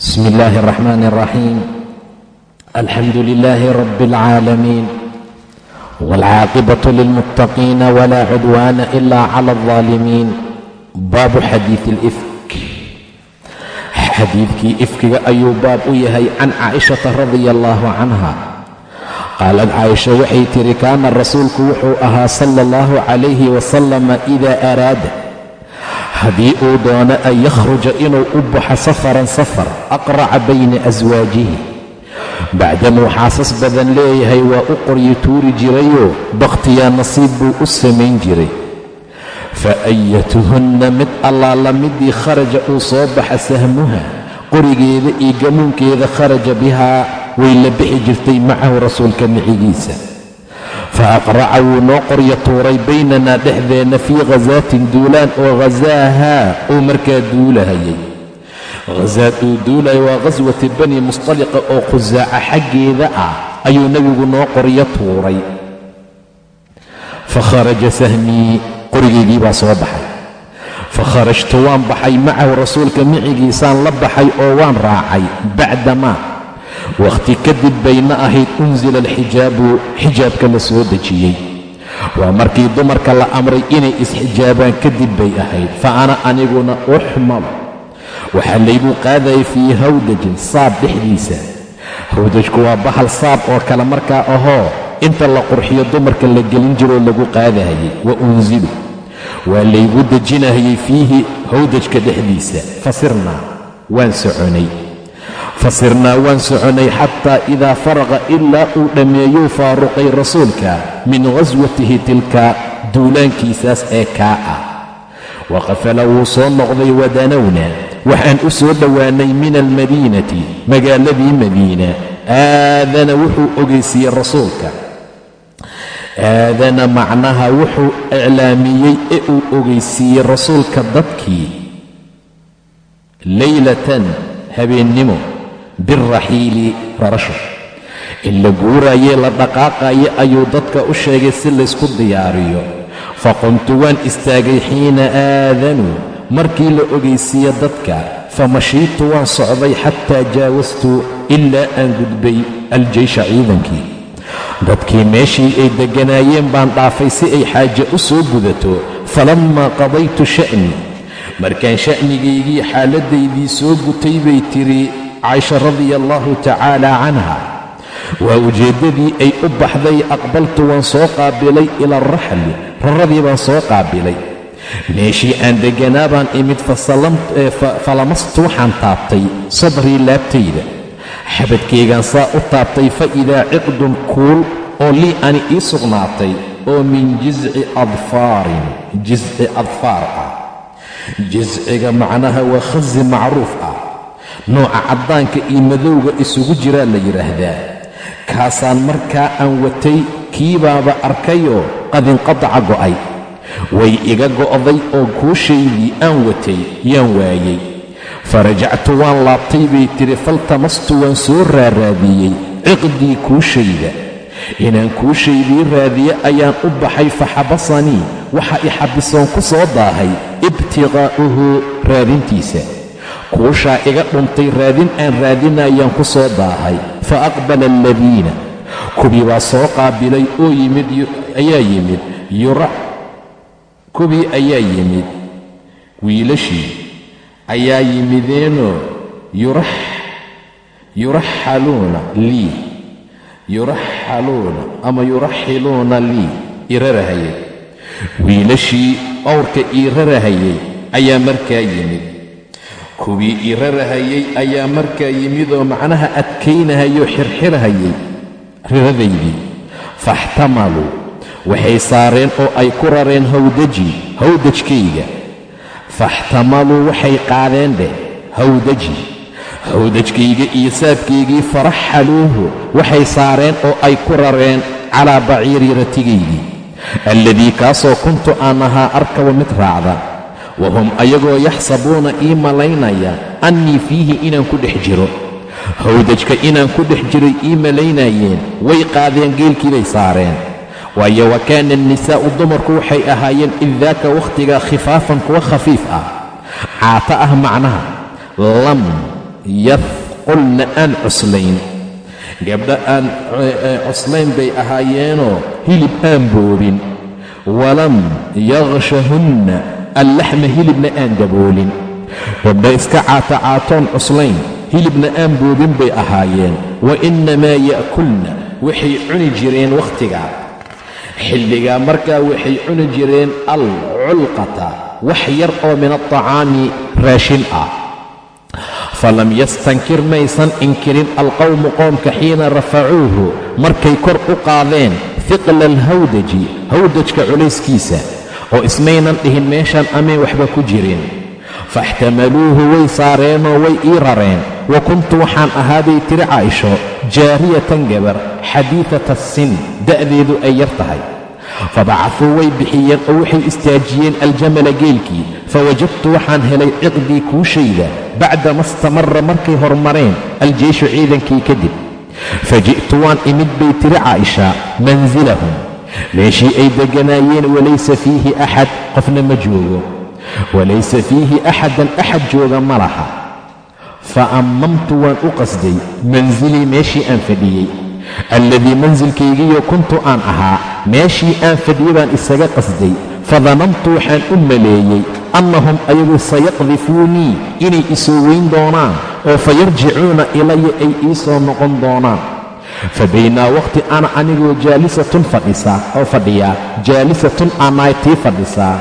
بسم الله الرحمن الرحيم الحمد لله رب العالمين والعاقبة للمتقين ولا عدوان إلا على الظالمين baabu xadiiثi اlifk xadiidkii ifkiga ayuu baab u yahay can caaئiشhaةa radia اllah canha qaalad caaisha waxay tihi kaana rasuulku wuxuu ahaa sala اllahu calayhi wasalama إida araada haddii uu doono an yakhruja inuu u baxo safaran safar aqraca bayna aswaajihi bacdamuu xaasas badan leeyahay waa u qoryo tuuri jirayoo bakhtiyaa nasiib buu u samayn jiray. Fa ayatuhunna mid allaala midii kharaja uu soo baxa sahmuha qorigeeda iyo gamuunkeeda kharaja bihaa way la bixi jirtay macahu rasuulka micigiisa fa wuu noo qoryo tuuray baynanaa dhexdeenna fii khasaatin duulaan oo khasaahaa uu markaa duulahayay khasaad uu duulaya waa khaswati bani mustaliqa oo khusaaca xaggeeda ah ayuu nebigu noo qoryo tuuray fa kharaja sahmii qorigeygii baa soo baxay fa kharajtu waan baxay macahu rasuulka micigiisaan la baxay oo waan raacay bacdamaa wakhti kadib bayna ahayd unsila alxijaabu xijaabka la soo dejiyey. Waa markii dumarka la amray inay isxijaabaan kadib bay ahayd. Fa ana aniguna uxmal waxaa laygu qaadayay fii hawdajin saab dhexdiisa. Hawdajku waa bahal saab oo kale markaa ahoo inta la qurxiyo dumarka la gelin jiroo lagu qaadahayay. Wa unsilu waa laygu dejinahayay fiihi hawdajka dhexdiisa. Fasirnaa waan soconay fasirnaa waan soconay xataa idaa faraqa ilaa uu dhammeeyuu faaruqay rasuulka min khaswatihi tilka duulaankiisaas ee kaa ah. Waqafala wuu soo noqday wadanowna waxaan u soo dhowaannay min almadiinati magaaladii madiina aadana wuxuu ogeysiiyey rasuulka. Aadana macnaha wuxuu iclaamiyey ee uu ogeysiiyey rasuulka dadkii. Leylatan habeennimo biraxiili rarasho in la guuraayee la dhaqaaqayo ayuu dadka u sheegay si laysku diyaariyo. Faqumtu waan istaagay xiina aadanuu markii la ogeysiiye dadka famashiitu waan socday xataa jaawastu ilaa aan gudbay aljeysha ciidankii. Dadkii meeshii ay degganaayeen baan dhaafay si ay xaaje u soo gudato. Falammaa qadaytu sha'ni. Markaan sha'nigaygii xaaladdaydii soo gutay bay tidhi caysha radia allaahu tacaala canha waa ujeeddadii ay u baxday aqbaltu waan soo qaabilay ila araxli raradii baan soo qaabilay. Meeshii aan degganaa baan imid falamastu waxaan taabtay sadrii laabtayda. Xabadkaygaan saa u taabtay fa idaa ciqdun kuul oo lii ani ii sugnaatay oo min jisci adfaarin jisci adfaar ah. Jisciga macnaha waa khasi macruuf ah nooca caddaanka iyo madowga isugu jiraa la yidhaahdaa kaasaan markaa aan watay kiibaaba arkayoo qadinqadaca go'ay. Way iga go'day oo kuushaydii aan watay yaan waayey. Farajactu waan laabtay bay tidhi faltamastu waan soo raaraadiyey ciqdii kuushayda inaan kuushaydii raadiye ayaan u baxay fa xabasanii waxa i xabisoon ku soo daahay ibtiqaa'uhu raadintiisa kuushaa iga dhuntay raadin aan raadinayaan ku soo daahay fa aqbala aladiina. Kubii baa soo qaabilay oo yimid ayaa yimid. Kubii ayaa yimid. Wiilashii. Ayaa yimideenoo. Yuraxaluuna lii. Yuraxaluuna ama yuraxiluuna lii. Irarahayay. Wiilashii owrka iirarahayay ayaa markaa yimid kuwii irarahayay ayaa markaa yimidoo macnaha adkaynahayoo xirxirahayay riradaydii faxtamaluu waxay saareen oo ay ku rareen hawdaji hawdajkayga. Faxtamaluu waxay qaadeen dheh hawdaji. Hawdajkayga iyo saabkaygii faraxaluuhu waxay saareen oo ay ku rareen calaa baciiri ratigaygii. Alladii kaasoo kuntu aan ahaa arkaba mid raacda wahum ayagoo yaxsabuuna ii malaynaya annii fiihi inaan ku dhex jiro. Hawdajka inaan ku dhex jiray ii malaynayeen way qaadeen geelkii bay saareen. Waayo wa kaana annisaa'u dumarku waxay ahaayeen id daaka wakhtigaa khifaafan kuwa khafiif ah. Caato ah macnaha lam yadqulna aan cuslayn. Gabdha aan cuslayn bay ahaayeenoo hilib aan boobin. Walam yakshahunna allaxma hilibna aan daboolin. Gabdha iska caatacaatoon cuslayn hilibna aan boobin bay ahaayeen. Wa innamaa ya'kulna waxay cuni jireen wakhtigaa xilligaa markaa waxay cuni jireen alculqata wax yar oo min alطacaami raashin ah. Falam yastankir maysan inkirin alqowmu qoomka xiina rafacuuhu markay kor u qaadeen hiqla alhawdaji hawdajka culayskiisa oo ismaynan dhihin meeshaan ameen waxba ku jirin. Faixtamaluuhu way saareenoo way ii rareen. Wa kuntu waxaan ahaabay tiri caaisho jaariyatan gabar xadiidata sin da'deedu ay yar tahay. Fabacafuu way bixiyeen oo waxay istaajiyeen aljamala geelkii. Fawajadtu waxaan helay ciqdii kuushayda bacdama istamara markay hormareen aljeyshu ciidankii kadib. Faji'tu waan imid bay tiri caaisha mansilahum meeshii ay degganaayeen walaysa fiihi axad qofna ma joogo. Walaysa fiihi axadan axad jooga ma laha. Fa ammamtu waan u qasday mansilii meeshii aan fadhiyey. Alladii mansilkaygiyo kuntu aan ahaa meeshii aan fadhiyey baan isaga qasday. Fadanantu waxaan u maleeyey annahum ayagu sayaqdifuunii inay isoo weyn doonaan oo fayarjicuuna ilaya ay ii soo noqon doonaan fa baynaa waqhti ana anigoo jaalisatun fadhisa oo fadhiya jaalisatun anaay tii fadhisaa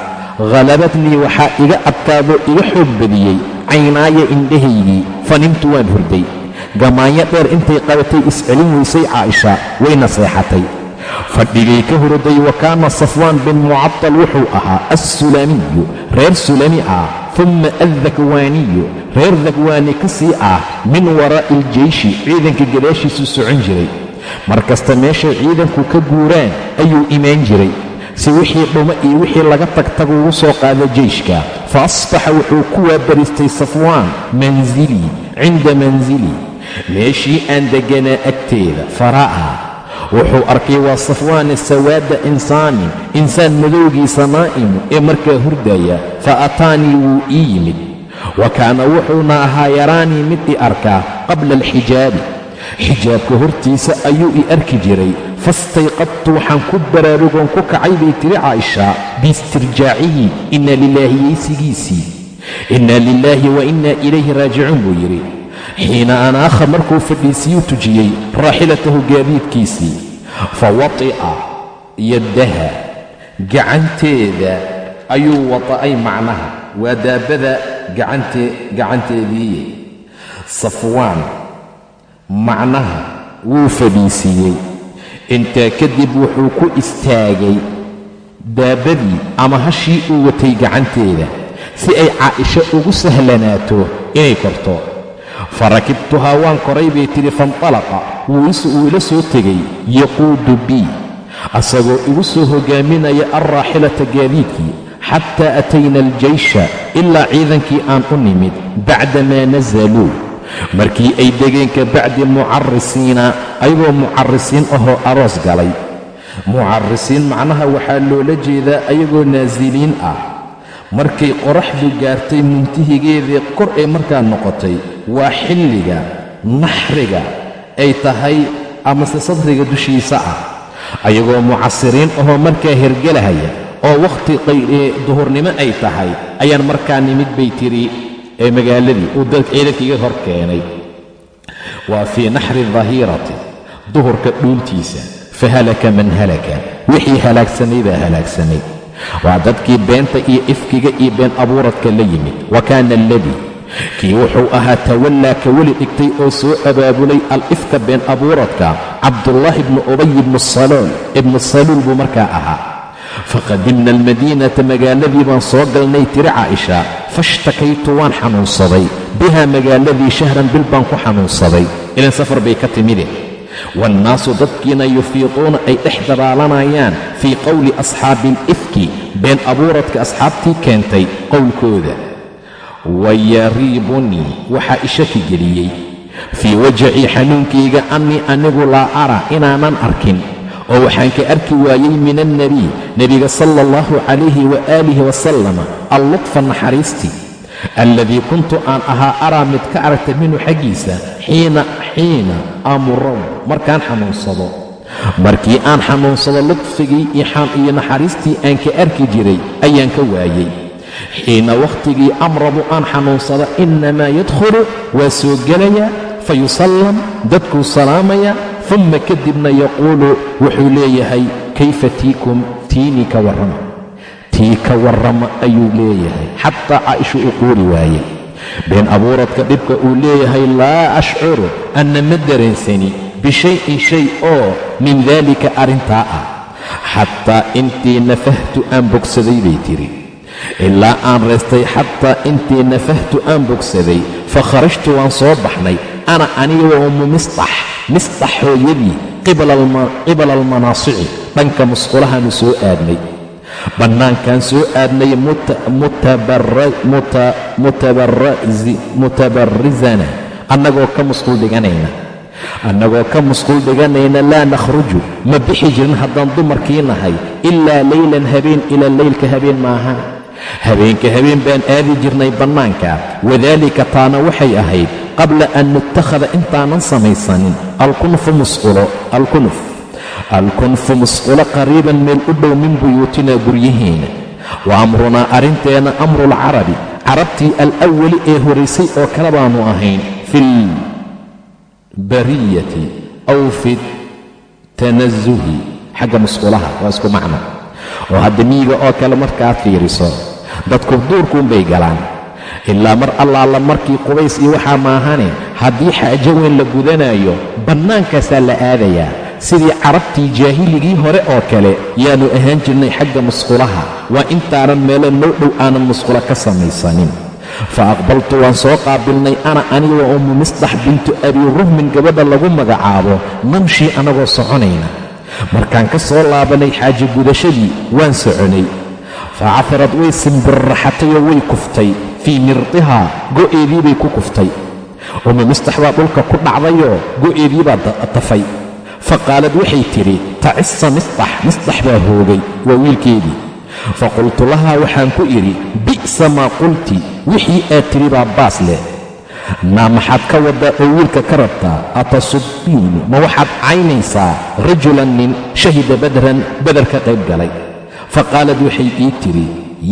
halabadnii waxaa iga adkaadoo iga xoog badiyey caynaaya indhahaygii fanimtu waan hurday gamaanyo dheer intay qabatay iscelin weysay caaisha wayna seexatay fadhigay ka hurday wa kaana safwaan bin mucadal wuxuu ahaa assulamiyu reer sulami ah tumma addakwaaniyu reer dakwaani ka sii ah min waraa'i iljeyshi ciidanka gadaashiisu socon jiray mar kasta meeshay ciidanku ka guuraan ayuu imaan jiray si wixii dhuma iyo wixii laga tagtagu ugu soo qaada jeyshka fa asbaxa wuxuu ku waabaristay safwaan mansilii cinda mansilii meeshii aan degganaa agteeda fara'a wuxuu arkay waa safwaana sawaada insaanin insaan madowgiisa naa'imu ee markaa hurdaya fa ataanii wuu ii yimid. Wa kaana wuxuuna ahaa yaraanii mid i arkaa qabla alxijaabi. Xijaabka hortiisa ayuu i arki jiray. Fastayqadtu waxaan ku baraarugoon ku kacay bay tiri caaisha biistirjaacihi inna lilaahi yeysigiisii inna lilaahi wa inna ilayhi raajicuun buu yidhi xiina anaakha markuu fadhiisiyuu tujiyey raaxilatahu gaadiidkiisii fa wati'a yaddaha gacanteeda ayuu wata'ay macnaha waa daabbada gacanteedii safwaan macnaha wuu fadhiisiiyey. Intaa kadib wuxuu ku istaagay daabbadii ama hashii uu watay gacanteeda si ay caa'isho ugu sahlanaato inay korto fa rakibtuhaa waan koray bay tidhi faintalaqa wuu ila soo tegay yaquudu bii asagoo igu soo hogaaminaya alraaxilata gaadiidkii xataa atayna aljeysha ilaa ciidankii aan u nimid bacdamaa nasaluu markii ay degeen ka bacdi mucarisiina ayagoo mucarisiin ahoo aroos galay. Mucarisiin macnaha waxaa loola jeedaa ayagoo naasiliin ah markay qoraxdu gaartay muntihigeedii kor ay markaa noqotay waa xilliga naxriga ay tahay amase sadriga dushiisa ah. Ayagoo mucasiriin ahoo markaa hergelahaya oo wakhti duhurnimo ay tahay ayaan markaa nimid bay tidhi ee magaaladii uu ciidankiiga hor keenay. Waa fii naxri dahiirati duhurka dhuuntiisa fa halaka man halaka wixii halaagsanay baa halaagsanay waa dadkii beenta iyo ifkiga iyo been abuuradka la yimid. Wa kaana aladii kii wuxuu ahaa tawallaa ka weli dhigtay oo soo abaabulay al-ifka been abuuradka cabdullaahi ibnu ubay ibnu saluul. Ibnu saluul buu markaa ahaa. Faqadimna almadiinata magaaladii baan soo galnay tiri caaisha fashtakaytu waan xanuunsaday. Bihaa magaaladii shahran bil baan ku xanuunsaday. Ilan safar bay ka timide waannaasu dadkiina yufiiquuna ay dhex dabaalanayaan fii qowli asxaabi alifki been abuuradka asxaabtii keentay qowlkooda wayariibunii waxaa ishaki geliyey fii wajacii xanuunkayga annii anigu laa ara inaanan arkin oo waxaan ka arki waayey min alnebiy nebiga sala allahu calayhi waaalih wasalama allutfa naxariistii alladii kuntu aan ahaa araa mid ka aragta minhu xaggiisa xiina xiina amurad markaan xanuunsado markii aan xanuunsado ludfigii iyo naxariistii aan ka arki jiray ayaan ka waayey xiina wakhtigii amradu aan xanuunsado innamaa yadkhulu waa soo gelayaa fa yusallam dadkuu salaamaya umma kadibna yaquulu wuxuu leeyahay kayfa tiikum tiinii ka warrama tii ka warrama ayuu leeyahay. Xataa caaisha uu quuri waayey. Been abuuradka dhibka uu leeyahay laa ashcuru anna ma dareensani bishayin shay oo min daalika arrintaa ah. Xataa intii nafahtu aan bogsaday bay tidhi ilaa aan reestay xataa intii nafahtu aan bogsaday fa kharajtu waan soo baxnay. Ana aniga wa ummu misطax misطax hooyadii qibala almanaasici. Dhanka musqulahaanu soo aadnay bannaankaan soo aadnay mutabarrisana annagoo ka musqul dhiganayna annagoo ka musqul dhiganayna laa nakhruju. Ma bixi jirin haddaan dumarkii nahay. Ilaa leylan habeen ilaa leylka habeen maaha. Habeenka habeen baan aadi jirnay bannaanka. Wadaalika taana waxay ahayd qabla an nutakhada intaanan samaysanin. Alkunfu musqulo alkunuf alkunfu musqulo qariiban meel u dhow min buyuutinaa guryihiina wa amrunaa arrinteenna amruulcarabi carabtii alawali ee horaysay oo kale baannu ahayn fi lbariyati aw fi tanasuhi xagga musqulaha waa isku macno oo hadda miyiga oo kale markaad fiiriso dadku duurkuunbay galaan ilaa mar allaala markii qubays iyo waxaa maahane haddii xaajo weyn la gudanaayo bannaankaasaa la aadayaa sidii carabtii jaahiligii hore oo kale yaannu ahaan jirnay xagga musqulaha. Waa intaanan meelo noo dhow aanan musqulo ka samaysanin. Fa aqbaltu waan soo qaabilnay ana aniga wa ummu misdax bintu abii ruhmin gabadha lagu magacaabo namshii annagoo soconayna. Markaan ka soo laabanay xaajo gudashadii waan soconay. Fa cafarad way simbirraxatayoo way kuftay. Fii mirdihaa go'eedii bay ku kuftay. Ummu mistax baa dhulka ku dhacdayoo go'eedii baa tafay fa qaalad waxay tidhi tacisa misdax misdax baa hoogay waa wiilkeedii. Fa qultu lahaa waxaan ku idhi bi'sa maa qulti wixii aad tidhi baa baas leh. Naa maxaad ka waddaa oo wiilka ka rabtaa? Atasubbiini ma waxaad caynaysaa? Rajulan nin shahida badran badar ka qayb galay. Fa qaalad waxay ii tidhi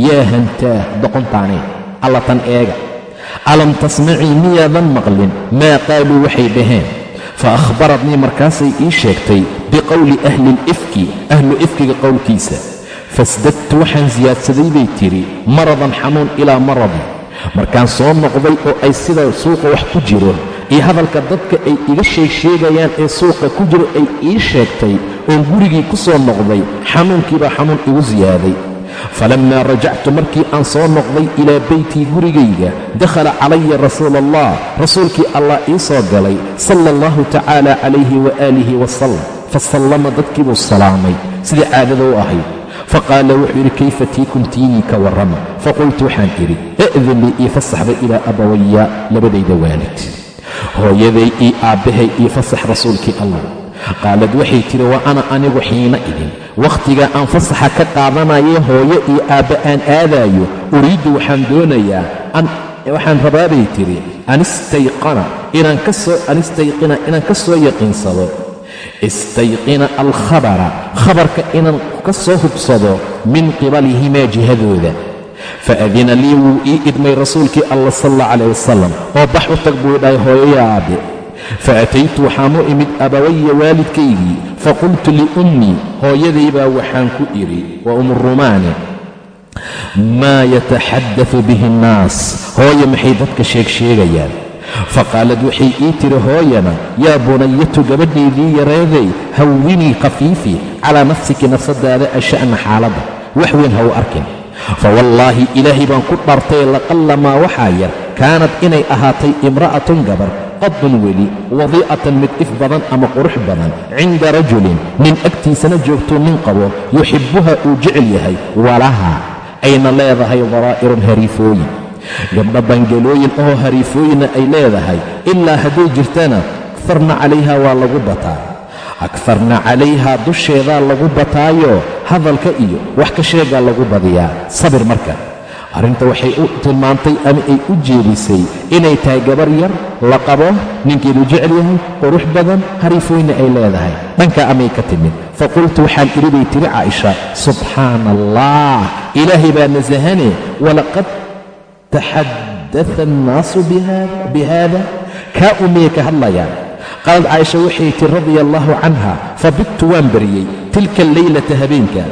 yaa hantaah doqontaanee alla tan eega. Alam tasmacii miyaadan maqlin? Maa qaaluu waxay dhaheen fa akhbaratnii markaasay ii sheegtay biqowli ahli lifki ahlu ifkiga qowlkiisa. Fasdadtu waxaan siyaadsaday bay tidhi maradan xanuun ilaa maradi markaan soo noqday oo ay sida suuqa wax ku jiro iyo hadalka dadka ay iga sheegsheegayaan ee suuqa ku jiro ay ii sheegtay oon gurigii ku soo noqday xanuunkiibaa xanuun igu siyaaday falammaa rajactu markii aan soo noqday ilaa beytii gurigayga dakhala calaya rasuula allah rasuulkii allah ii soo galay sala allahu tacaala calayhi waaalihi wasalam fasallama dadkii buu salaamay sidii caadada u ahayd faqaala wuxuu yidhi kayfa tiikum tiinii ka warrama faqultu waxaan idhi i'din lii ii fasaxba ilaa abawaya labadayda waalid hooyaday io aabbahay ii fasax rasuulkii allah qaalad waxay tidhi wa ana anigu xiina idin wakhtiga aan fasaxa ka qaadanayay hooyo iyo aabba aan aadaayo uriiddu waxaan doonayaa waxaan rabaabay tidhi anistayqana inaan ka soo yaqiinsado istayqina alkhabara khabarka inaan ka soo hubsado min qibalihimaa jihadooda faadina lii wuu ii idmay rasuulkii allah sal alla calayh wasalam oo bax u tag buu dhahay hooyaya aabbe faataytu waxaan u imid abawaya waalidkaygii faqultu liummii hooyaday baa waxaan ku idhi waa umurumaani maa yataxaddafu bihi annaas hooye maxay dadka sheegsheegayaan faqaalad waxay ii tiri hooyana yaa bunayatu gabadhaydii yareeday hawwinii khafiifi calaa nafsiki nafsadaada asha'na xaaladda wax weyn ha u arkin fawallaahi ilaahay baan ku dhartay laqallamaa waxaa yar kaanad inay ahaatay imra'atun gabar qadun weli wadiicatan mid if badan ama qurux badan cinda rajulin nin agtiisana joogtuu nin qabo yuxibbuha uu jecel yahay walaha ayna leedahay daraa'irun hariifooyin. Gabdha bangalooyin oo hariifooyinna ay leedahay ilaa hadday jirtana akarna calayha waa lagu bataa. Akarna calayhaa dusheedaa lagu bataayo hadalka iyo wax ka sheegaa lagu badiyaa. Sabir marka arrinta waxay u tilmaantay ama ay u jeedisay inay tahay gabar yar la qabo ninkeedu jecel yahay qurux badan hariifooyna ay leedahay. Dhanka amay ka timid faqultu waxaan idhi bay tiri caaisha subxaana allah ilaahay baa nasahane walaqad taxaddaa annaasu bihaada kaa umiyay ka hadlayaan qaalad caaisha waxay tihi radia allaahu canha fabidtu waan bariyey tilka alleylata habeenka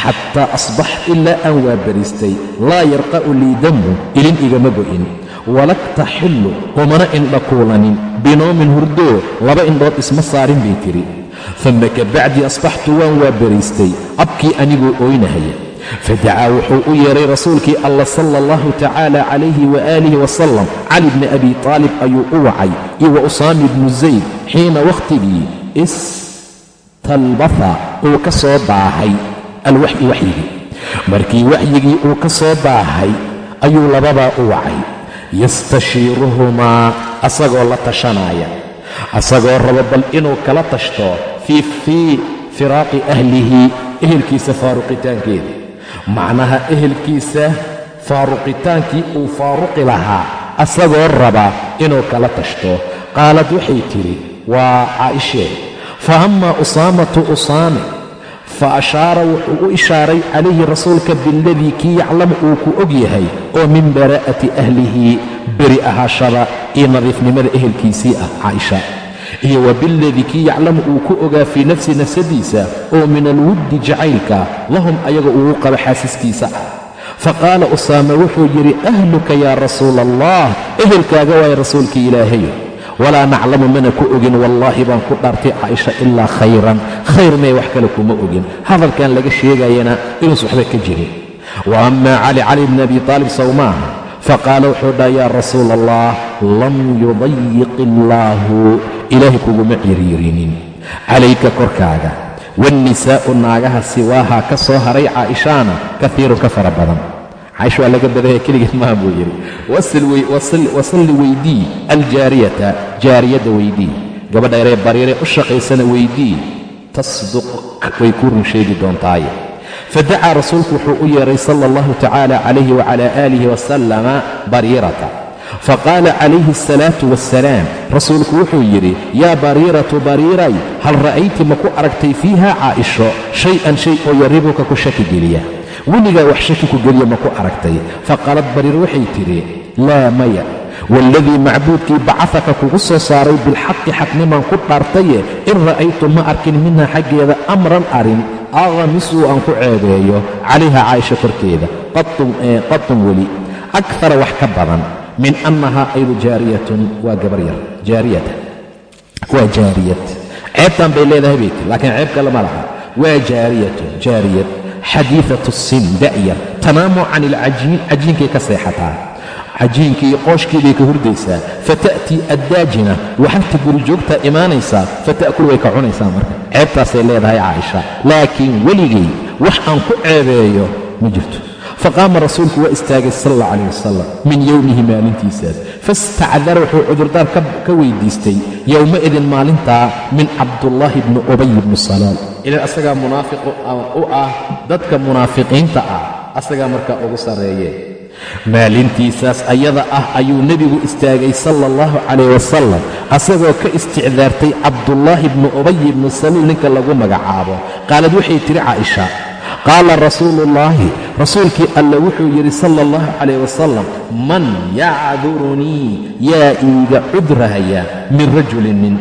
xataa asbaxt ilaa aan waa bariistay laa yarqa'u lii damu ilin igama go'in walaktaxillu umana indha kuulanin binoomin hurdoo laba indhood isma saarin bay tidhi uma kabacdii asbaxtu waan waa bariistay abkii anigoo ooynahaya fadacaa wuxuu u yeedhay rasuulkii alla sala allahu tacaala calayhi waaalih wasalam cali bni abi taalib ayuu u wacay iyo usaami bnu zayd xiina wakhtigii istalbatha uu ka soo daahay alwaxyi waxyigii. Markii waxyigii uu ka soo daahay ayuu labadaa u wacay. Yastashiiruhumaa asagoo la tashanaya. Asagoo rabo bal inuu kala tashto fii firaaqi ahlihi ehelkiisa faaruqitaankeeda. Macnaha ehelkiisa faaruqitaankii uu faaruqi lahaa asagoo raba inuu kala tashto. Qaalad waxay tidhi waa caa'ishee fa amaa usaamatu usaame fa ashaara wuxuu u ishaaray calayhi rasuulka biladii kii yaclamu uu ku og yahay oo min baraa'ati ahlihi beri ahaashada iyo nadiifnimada ehelkiisii ah caaisha. Iyo wa biladii kii yaclamu uu ku ogaa fii nafsi nafsadiisa oo min alwuddi jacaylka lahum ayaga ugu qaba xaasiskiisa ah. Fa qaala usaame wuxuu yidhi ahluka yaa rasuula allah ehelkaaga waaya rasuulkii ilaahayo walaa naclamu mana ku ogin wallaahi baan ku dhaartay caaisha ilaa khayran. Khayr mee wax kale kuma ogin. Hadalkan laga sheegayana inuus waxba ka jirin. Wa amaa cali cali bni abi taalib sawmaaha faqaala wuxuu dhaha yaa rasuula allah lam yudayiq illaahu. Ilaahay kuguma ciriirinin. Calayka korkaaga waannisaa'u naagaha siwaaha ka soo haray caa'ishaana kaiirun ka fara badan caaisha waa laga badaya keligeed maaha buu yidhi. Wasalli weydii aljaariyata jaariyadda weydii gabadha yaree baryaree u shaqaysana weydii tasduq way ku run sheegi doontaaye fadacaa rasuulku wuxuu u yeedhay sala allahu tacaala calayhi wacala aalihi wasalama bariirata faqaala calayhi asalaatu wassalaam rasuulku wuxuu yidhi yaa bariiratu bariiray hal ra'ayti ma ku aragtay fiiha caa'isho? Shay-an shay oo yaribuka ku shaki geliya weligaa wax shaki ku geliya ma ku aragtay. Faqaalad bariir waxay tidhi laa maya waaladii macbuudkii bacafaka kugu soo saaray bilxaqi xaqnimaan ku dhaartaye in ra'aytu ma arkin minha xaggeeda amran arrin aqamisuu aan ku ceebeeyo calayha caaisha korkeeda qatun weli akara wax ka badan min annahaa aydu jaariyatun waa gabar yar jaariyata waa jaariyad. Ceebtan bay leedahay bay tii laakiin ceeb kale ma laha. Waa jaariyatun jaariyad xadiidatu sin da'yar tanaamu can ilcajiin cajiinkay ka seexataa. Cajiinkii qooshkeeday ka hurdaysaa. Fata'tii addaajina waxarta gurijoogtaa imaanaysaa fata'kul way ka cunaysaa marka. Ceebtaasay leedahay caaisha. Laakiin weligay wax aan ku ceebeeyo ma jirto. Faqaama rasuulku waa istaagay sal alla calayh wasalam min yowmihi maalintiisaas fastacdara wuxuu cudurdaar ka weydiistay yowmaidin maalintaa min cabdullaahi bni ubay bni salaal ilan asagaa munaafiq u ah dadka munaafiqiinta ah asagaa markaa ugu sarreeye maalintiisaas ayada ah ayuu nebigu istaagay sala allahu calayh wasalam asagoo ka isticdaartay cabdullaahi bni ubay bni saluul ninka lagu magacaabo. Qaalad waxay tidhi caaisha qaala rasuuluullaahi rasuulkii alle wuxuu yidhi sala allahu calayh wasalam man yacdurunii yaa iiga cudrahaya min rajulin nin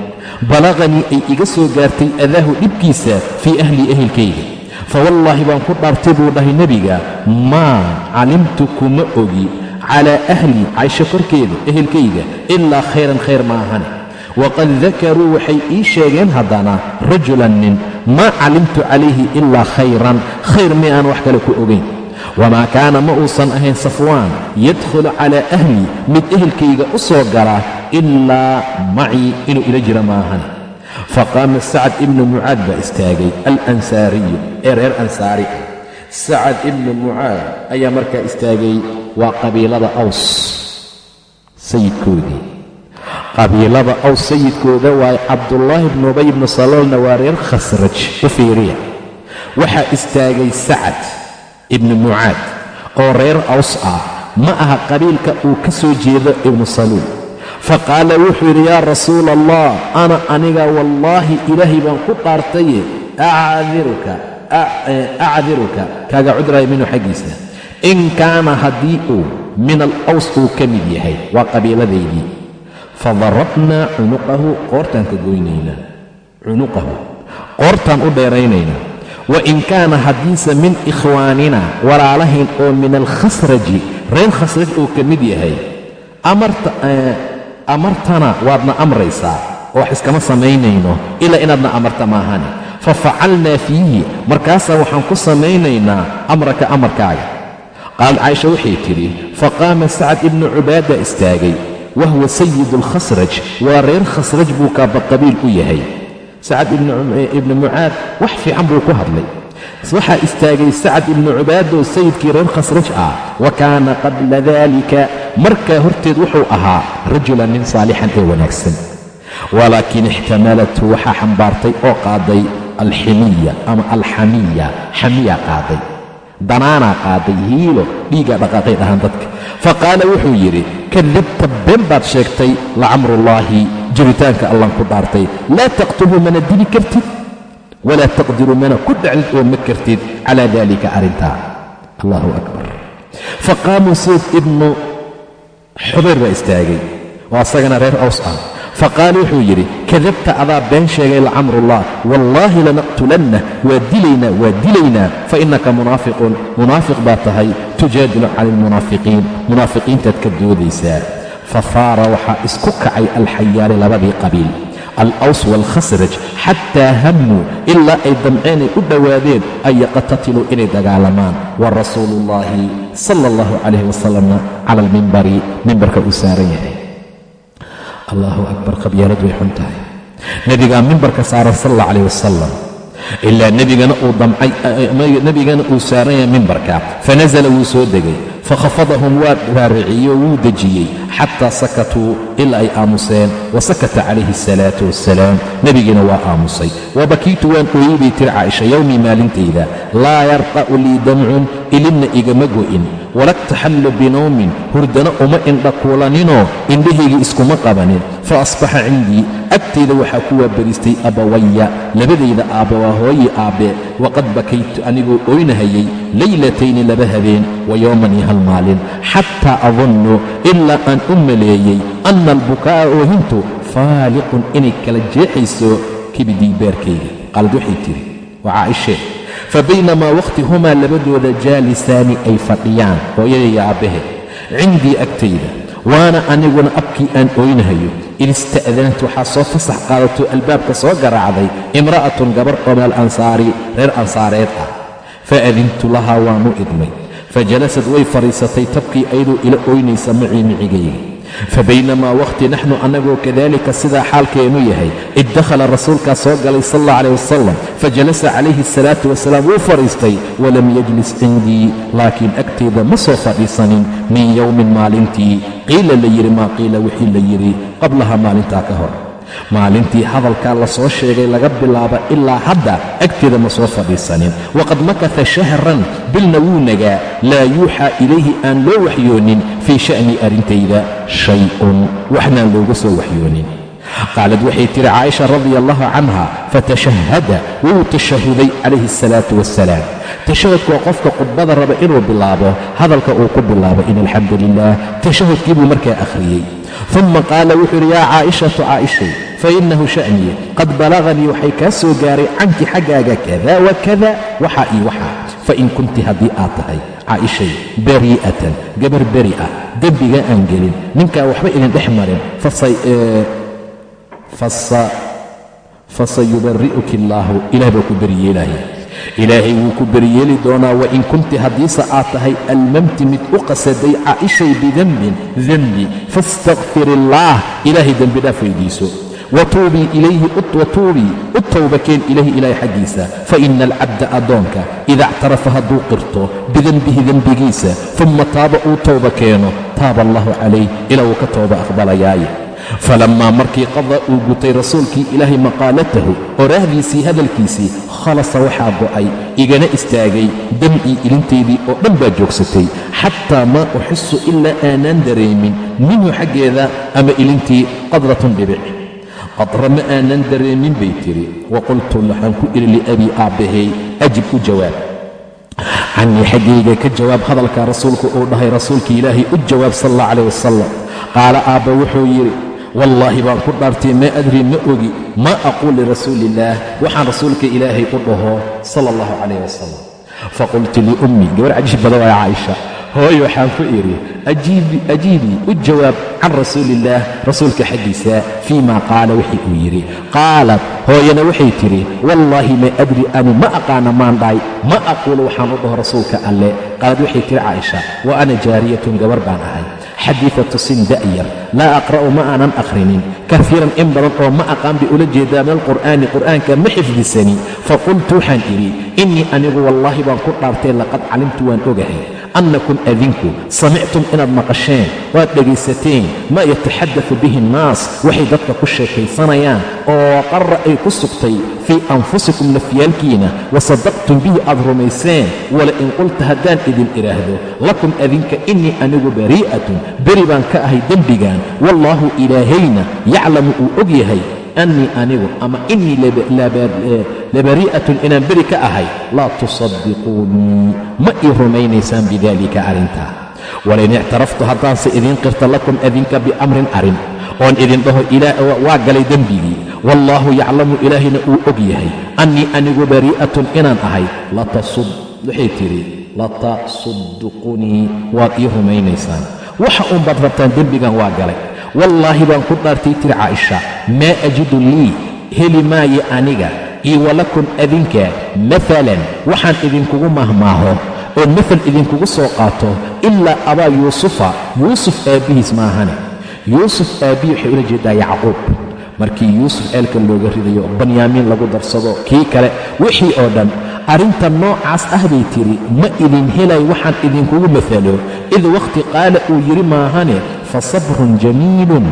balaqanii ay iga soo gaartay adaahu dhibkiisa fii ahlii ehelkayga. Fawallaahi baan ku dhaartay buu dhahay nebiga maa calimtu kuma ogi calaa ahlii caysho korkeeda ehelkayga ilaa khayran khayr ma ahane waqad dakaruu waxay ii sheegeen haddana rajulan nin maa calimtu calayhi ilaa khayran khayr mi aan wax kale ku ogayn wamaa kaana ma uusan ahayn safwaan yadkhulu calaa ahlii mid ehelkayga u soo gala ilaa macii inuu ila jira maahan faqaama sacad ibnu mucaad baa istaagay alansaariyu ee reer ansaari sacad ibnu mucaad ayaa markaa istaagay waa qabiilada aws sayidkoodii qabiilada aws sayidkooda waaye cabdullaahi bnu ubay bnu saloolna waa reer khasraj u fiiriya. Waxaa istaagay sacad ibnu mucaad oo reer aws ah ma aha qabiilka uu ka soo jeedo ibnu saluul fa qaala wuxuu yidhi yaa rasuula allah ana aniga wallaahi ilaahay baan ku dhaartaye acdiruka acdiruka kaaga cudraaya minhu xaggiisa. In kaana haddii uu min alaws uu ka mid yahay waa qabiiladaydii fadarabnaa cunuqahu qoortaan ka goynaynaa cunuqahu qoortaan u dheeraynaynaa wa in kaana haddiise min ikhwaanina walaalahayn oo min alkhasraji reer khasraj uu ka mid yahay amartana waadna amraysaa oo wax iskama samaynayno ilaa inaadna amarta maahane fa facalnaa fiihi markaasaa waxaan ku samaynaynaa amraka amarkaaga qaalad caaisha waxay tidhi faqaama sacad ibnu cubaada istaagay wahuwa sayidu alkhasraj waa reer khasraj buu kaabaqabiil u yahay sacad ibnu mucaad wax fiican buu ku hadlay waxaa istaagay sacad ibnu cubaadoo sayidkii reer khasraj ah wa kaana qabla daalika markaa horteed wuxuu ahaa rajulan nin saalixan ee wanaagsan walaakin ixtamalathu waxaa xambaartay oo qaaday alximiya ama alxamiya xamiya qaaday danaanaa qaaday hiilo dhiiggaa dhaqaaqay dhahaan dadka. Fa qaala wuxuu yidhi kadibta been baad sheegtay lacamrullaahi jiritaanka allan ku dhaartay. Laa taqtulhu mana dili kartid walaa taqdiru mana ku dhaclid oo ma kartid. Calaa daalika arrintaa. Allahu akbar. Fa qaamuu sayd ibnu xubayr baa istaagay. Oo asagana reer aws ah faqaala wuxuu yidhi kadabta adaa been sheegay lacamrullah wallaahi lanaqtulanna waa dilaynaa waa dilaynaa fa innaka munaafiqun munaafiq baa tahay tujaadilu cani almunaafiqiin munaafiqiintaad ka doodaysaa fa faara waxaa isku kacay alxayaani labadii qabiil alaws waalkhasraj xataa hammuu ilaa ay damceenay u dhowaadeen an yaqtatiluu inay dagaalamaan wa rasuuluullaahi sala allahu calayh wasalamna cala almimbari mimbarka uu saaran yahay allahu akbar qabyaalad way xun tahay. Nebigaa mimbarka saaran sal alla calayh wasalam ilaa nebigana uu damcay nebigana uu saaran yahay mimbarka fanasala wuu soo degay. Fakhafadahum waa raariciyey oo wuu dejiyey xataa sakatuu ilaa ay aamuseen wa sakata calayhi asalaatu wassalaam. Nebigiina waa aamusay. Wa bakiitu waan ooyey bay tiri caaisha yowmii maalintayda laa yarqa'u lii damcun ilinna igama go'in. Walaktaxallu binowmin hurdana uma indha kuulaninoo indhahaygii iskuma qabanin. Fa asbaxa cindii agtayda waxaa ku waabariistay abawaya labadayda aabba waa hooyi aabbe waqad bakaytu anigoo ooynahayay laylatayni laba habeen wa yowman iyo hal maalin. Xataa adunnu ilaa aan u maleeyey anna albukaa'a oohintu faaliqun inay kala jeexayso kibidii beerkayga. Qaalad waxay tidhi waa caaishee fa baynamaa wakhti humaa labadooda jaalisaani ay fadhiyaan hooyadaiyo aabbahe cindii agtayda waana aniguna abkii aan ooynahayo id ista'dantu waxaa soo fasax qaadato albaabka soo garaacday imra'atun gabar oo meel ansaari reer ansaareed ah. Fa adintu lahaa waanu idmay fa jalasad way fadhiisatay tabkii ayadoo ila ooynaysa macii micigayga fa baynamaa wakhti naxnu annagoo kadalika sidaa xaalkeennu yahay id dakhala rasuulkaa soo galay sal allah calayh wasalam fa jalasa calayhi asalaatu wasalaam wuu fadhiistay walam yajlis cindii laakiin agteyda ma soo fadhiisanin min yowmin maalintii qiila la yidhi maa qiila wixii la yidhi qablaha maalintaa ka hor maalintii hadalkaa la soo sheegay laga bilaaba ilaa hadda agteeda ma soo fadhiisanin. Waqad makata shahran bilna wuu nagaa laa yuuxaa ilayhi aan loo waxyoonin fii sha'ni arrintayda shay-un. Waxnaan looga soo waxyoonin. Qaalad waxay tihi caaisha radia allahu canha fatashahada wuu tashahuday calayhi asalaatu wassalaam. Tashahudku waa qofka khudbada raba inuu bilaabo hadalka uu ku bilaabo in alxamdu lilah tashahudkii buu markaa akhriyey uma qaala wuxuu yidhi yaa caa'ishatu caaishay fainahu sha'niye qad balaganii waxay kaa soo gaaray canki xaggaaga kada wa kada waxaa ii waxaa fain kunti haddii aad tahay caaishay bari'atan gabar beri ah dembiga aan gelin ninkaa waxba idin dhex marin fasayubari'uki illaahu ilaah baa ku beriyeelaya ilaahay wuu ku beriyeeli doonaa wain kunti haddiise aad tahay almamti mid u qasaday caaishay bidembin dembi faastakfir illaah ilaahay dembidhaaf weydiiso. Watuubii ilayhi watuubii u towbakeen ilayhi ilaahay xaggiisa. Faina alcabda addoonka ida ictarafa hadduu qirto bidenbihi dembigiisa uma taaba uu towba keeno taaba allahu calayh ilaa wuu ka tooba aqbalayaaye falammaa markii qadaa uu gutay rasuulkii ilaahay maqaalatahu oraahdiisii hadalkiisii khalasa waxaa go'ay igana istaagay damcii ilintaydii oo dhan baa joogsatay xataa maa uxisu ilaa aanaan dareemin minhu xaggeeda ama ilintii qadratun dhibic. Qadra ma aanan dareemin bay tidhi wa qultu waxaan ku idhi liabii aabbahay ajib u jawaab. Cannii xaggayga ka jawaab hadalkaa rasuulku uu dhahay rasuulka ilaahay u jawaab sal allah calayh wasalam qaala aabba wuxuu yidhi wallaahi baan ku dhaartay maa adrii ma ogi maa aquul lirasuuliillaah waxaan rasuulka ilaahay u dhaho sala allahu calayh wasalam faqultu liummii gabar cajiib badan waa caaisha hooy waxaan ku idhi ajiibii u jawaab can rasuuliillaah rasuulka xaggiisa fii maa qaala wixii uu yidhi qaalat hooyana waxay tidhi wallaahi maa adri anu ma aqaana maan dhahay ma aquulu waxaan u dhaho rasuulka alle. Qaalad waxay tidhi caaisha wa ana jaariyatun gabar baan ahay xadiidatu sin da'yar. Laa aqra'u ma aanan akhrinin kafiiran in badan oo ma aqaan bay ula jeedaa min alqur'aani qur'aanka ma xifdisani. Faqultu waxaan idhi innii anigu wallaahi baan ku dhaartay laqad calimtu waan ogahay annakum adinku samictum inaad maqasheen waad dhegaysateen maa yataxaddafu bihi annaas waxay dadka ku sheekaysanayaan oo qarra ay ku sugtay fii anfusikum nafyaalkiina wasadaqtum bihi aad rumayseen wala in qulta haddaan idin idhaahdo lakum adinka innii anigu barii'atun beri baan ka ahay dembigan wallaahu ilaahayna yaclamu uu og yahay annii anigu ama innii labarii'atun inaan beri ka ahay laa tusaddiquunii ma ii rumaynaysaan bidaalika arrintaa walain ictaraftu haddaanse idiin qirta lakum adinka biamrin arrin oon idin dhaho waa galay dembigii. Wallaahu yaclamu ilaahayna uu og yahay annii anigu barii'atun inaan ahay waxay tidhi latasuddiqunii waad ii rumaynaysaan. Waxa uunbaad rabtaan dembigan waa galay. Wallaahi baan ku dhaartay tiri caaisha maa ajidu lii heli maayo aniga io walakum adinka maalan waxaan idinkugu mahmaaho oon mafal idinkugu soo qaato ilaa abaa yuusufa yuusuf aabbihiis maahane yuusuf aabbihi waxay ula jeedaa yacquub. Markii yuusuf ceelka looga ridayo banyaamiin lagu darsado kii kale wixii oo dhan arrinta noocaas ah bay tidhi ma idin helay waxaan idinkugu mafalo id wakhti qaala uu yidhi maahane fa sabrun jamiilun.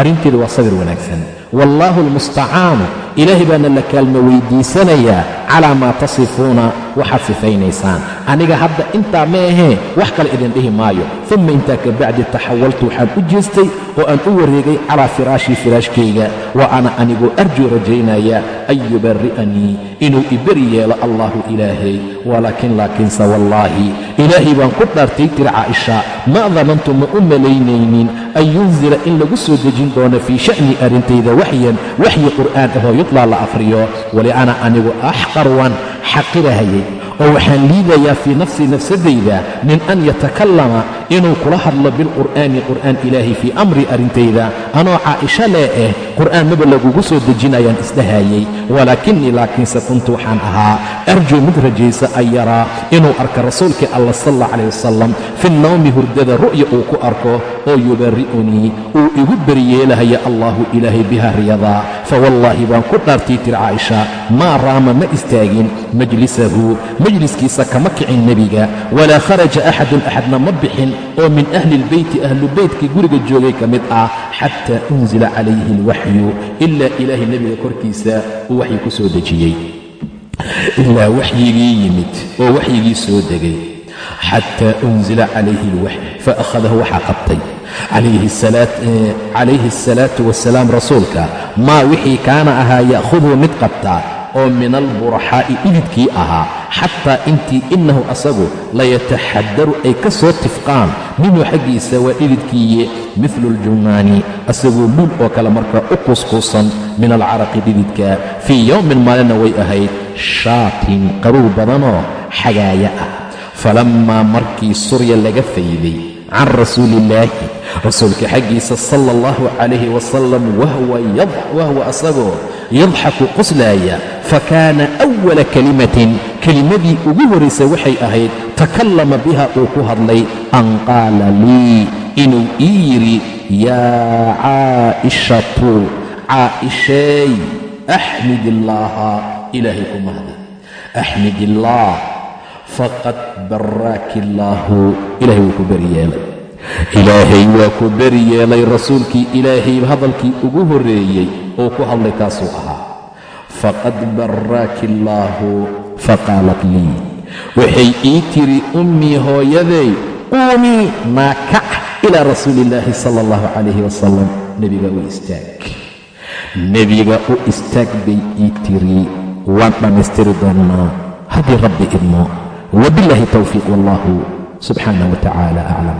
Arrinteedu waa sabir wanaagsan. Wallaahu almustacaanu ilaahay baana la kaalmo weydiisanayaa calaa maa tasifuuna waxaad sifaynaysaan aniga hadda intaa ma ahee wax kale idin dhihi maayo. Uma intaa ka bacdi taxawaltu waxaan u jeestay oo aan u wareegay calaa firaashii firaashkayga. Wa ana anigoo arjuu rajaynaya an yubarri'anii inuu iberi yeelo allaahu ilaahay. Walaakin laakiinse wallaahi ilaahay baan ku dhaartay tiri caaisha ma danantu ma u malaynaynin an yunzila in lagu soo dejin doono fii sha'ni arrintayda waxyan waxyi qur'aan ahoo yutlaa la akhriyo wali ana anigu axqarwan xaqirahayay oo waxaan liidayaa fii nafsii nafsadayda min an yatakallama inuu kula hadlo bilqur'aani qur'aan ilaahi fii amri arrintayda anoo caa'isho lee eh qur'aan maba lagugu soo dejinayaan isdhahayay walaakinnii laakiinse kuntu waxaan ahaa. Arjuu mid rajaysa an yaraa inuu arka rasuulkii allah sal alla calayh wasalam fi nnawmi hurdada ru'ya uu ku arko oo yubarri'unii uu igu beriyeelahaya allaahu ilaahay biha riyadaa fawallaahi baan ku dhaartay tir caaisha maa raama ma istaagin majlisahu majliskiisa kama kicin nebiga. Walaa kharaja axadun axadna ma bixin oo min ahli ilbeyti ahlu beytkii guriga joogay ka mid ah xataa unzila calayhi alwaxyu ilaa ilaahay nebiga korkiisa uu waxyi ku soo dejiyey. Ilaa waxyigii yimid oo waxyigii soo degay. Xataa unzila calayhi alwaxy faakhadahu waxaa qabtay. Calayhi asalaatu wasalaam rasuulka maa wixii kaana ahaa ya'khudhu mid qabtaa oo min alburaxaa'i dhididkii ahaa xataa intii innahu asagu layataxadaru ay ka soo tifqaan. Minhu xaggiisa waa dhididkiiye midlu aljumaani asagoo luul oo kale markaa u kuuskuusan min alcaraqi dhididka fii yowmin maalinna way ahayd shaatin qaruur badanoo xagaaya ah. Falammaa markii surya laga fayday can rasuuliillaahi rasuulka xaggiisa sala allahu calayhi wasalam wahwa asagoo yadxaku qoslaaya fakaana awala kalimatin kelimadii ugu horraysay waxay ahayd takallama biha uu ku hadlay an qaala lii inuu ii yidhi yaa caa'ishatu caa'isheey axmid illaaha ilaahay ku mahdi axmid illaah faqad baraaki illaahu ilahay wuu ku beri yeelay. Ilaahay waa ku beri yeelay rasuulkii ilaahay hadalkii ugu horreeyey oo ku hadlay kaasuu ahaa. Faqad barraaki illaahu faqaalat lii. Waxay ii tiri ummii hooyaday uumii maa kac ilaa rasuuli illaahi sala allahu calayhi wasalam nebiga u istaag. Nebiga u istaag bay ii tiri waan dhammaystiri doonnaa haddii rabbi idmo wabillaahi towfiiq wallahu subxaanah wa tacaala aclam